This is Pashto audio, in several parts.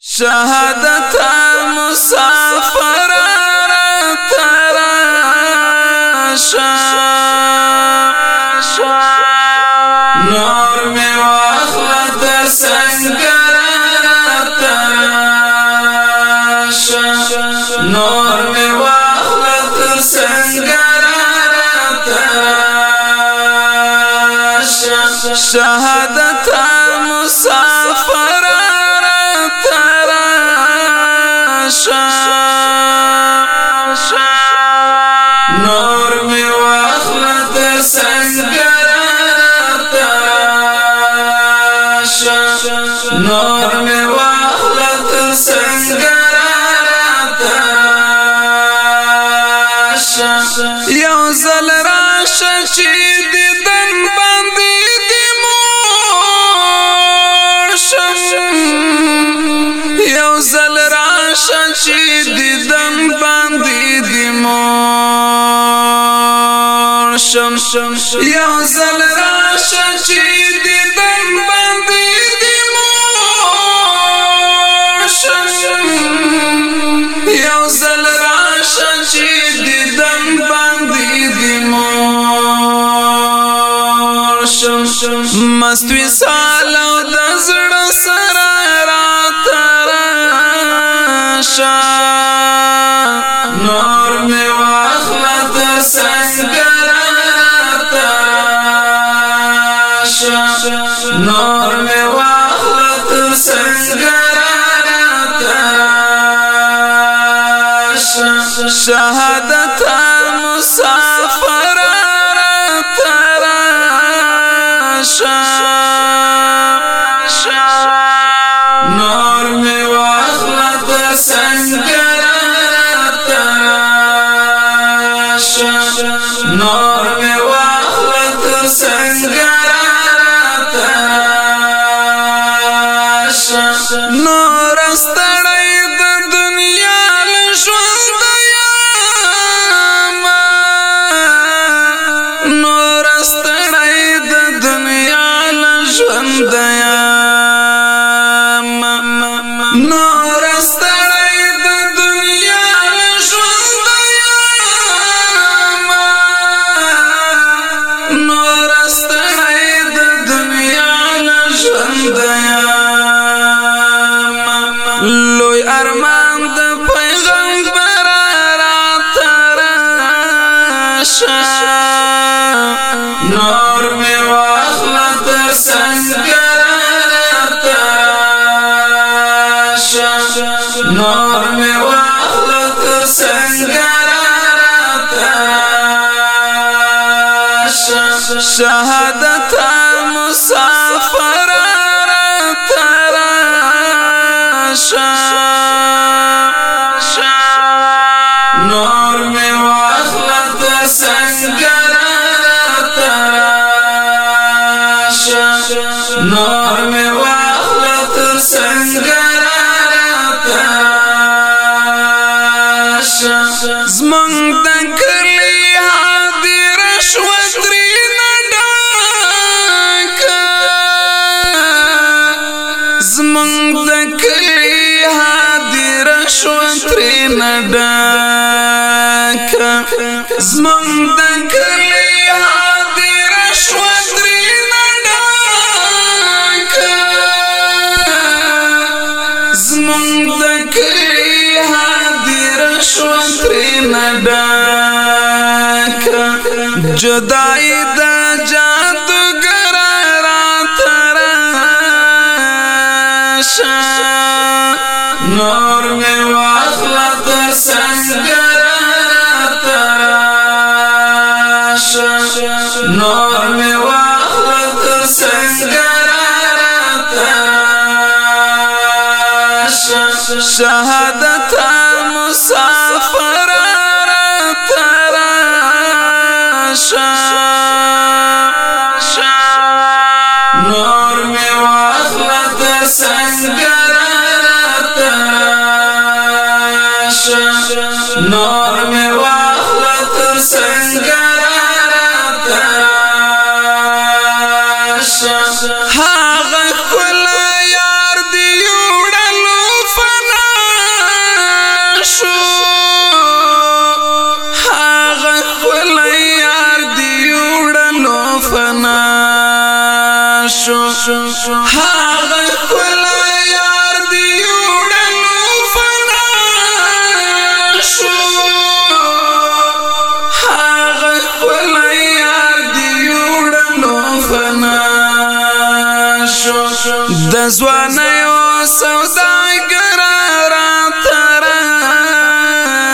شهادت مسافر تراشا نور می واخلت سنگر تراشا نور می واخلت سنگر تراشا شهادت شاء شچی دیدن باندې دی مور شم شم یو زل را شچی دیدن باندې دی مور شم شم یو زل را شچی دیدن باندې دی مور شم شم مستوی سالو د زړه سره راته راشه نور می واخلت سنگر تاشه نور می واخلت سنگر تاشه شهادت مسافر تاشه نور می واخلت سنگرات راشا نور می واخلت سنگرات راشا زمنګ د کلی حاضر شوت ډک زمون د کلی حاضر شو درې ډک زمون د کلی حاضر شو درې ډک جدای د جاتو ګرارا تر شا نور میوا شهادت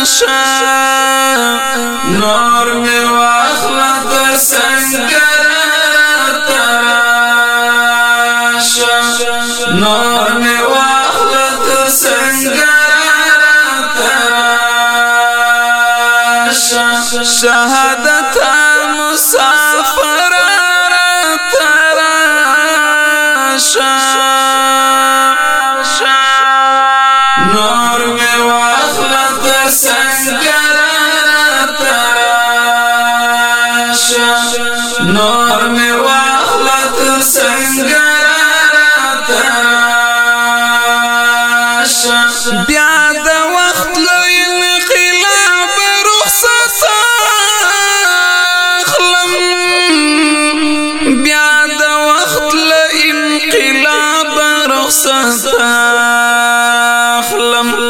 راشه نور می واخلا تر سنگر تراشه نور می واخلا تر سنگر تراشه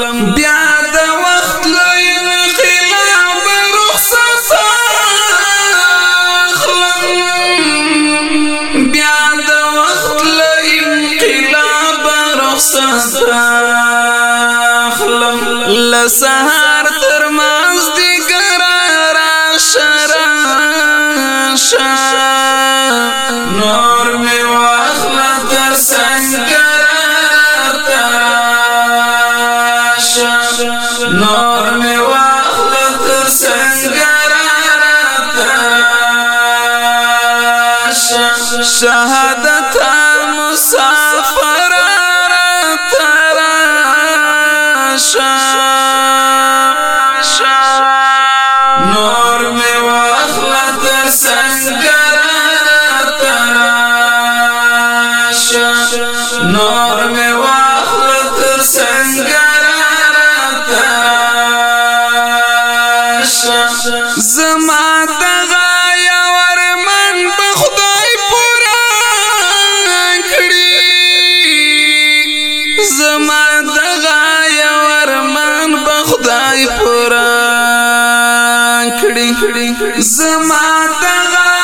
وسلم بیا د وخت لوی انقلاب رخصت اخلم بیا د وخت لوی انقلاب رخصت اخلم لسهار تر شرا شرا شهادت مسافر ترا شهادت کړی زما دغه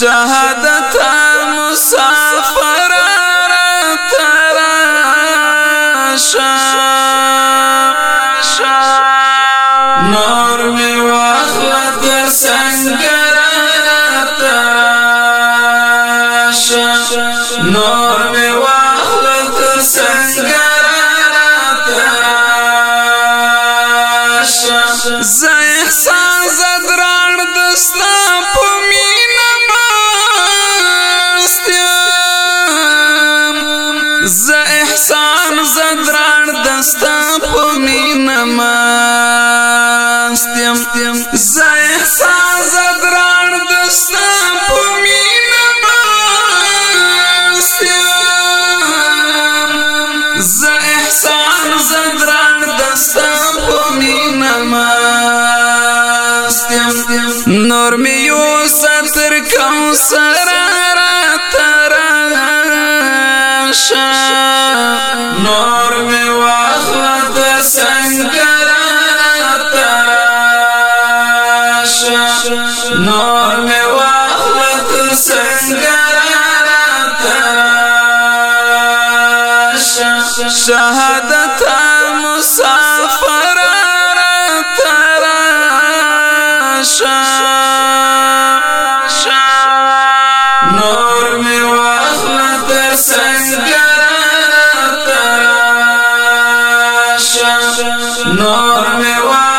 شهادت مسافر ترا شا نور می واخلت سنگر ترا شا نور می واخلت په مینا ماستم زه احساس دران د ستا په مینا ماستم زه احساس دران د ستا په مینا ماستم نور میو ستر کوم سره را تر شا نور میو نور می واخلت سنگران تراشا شهادت مسافر تراشا نور می واخلت سنگران تراشا نور می واخلت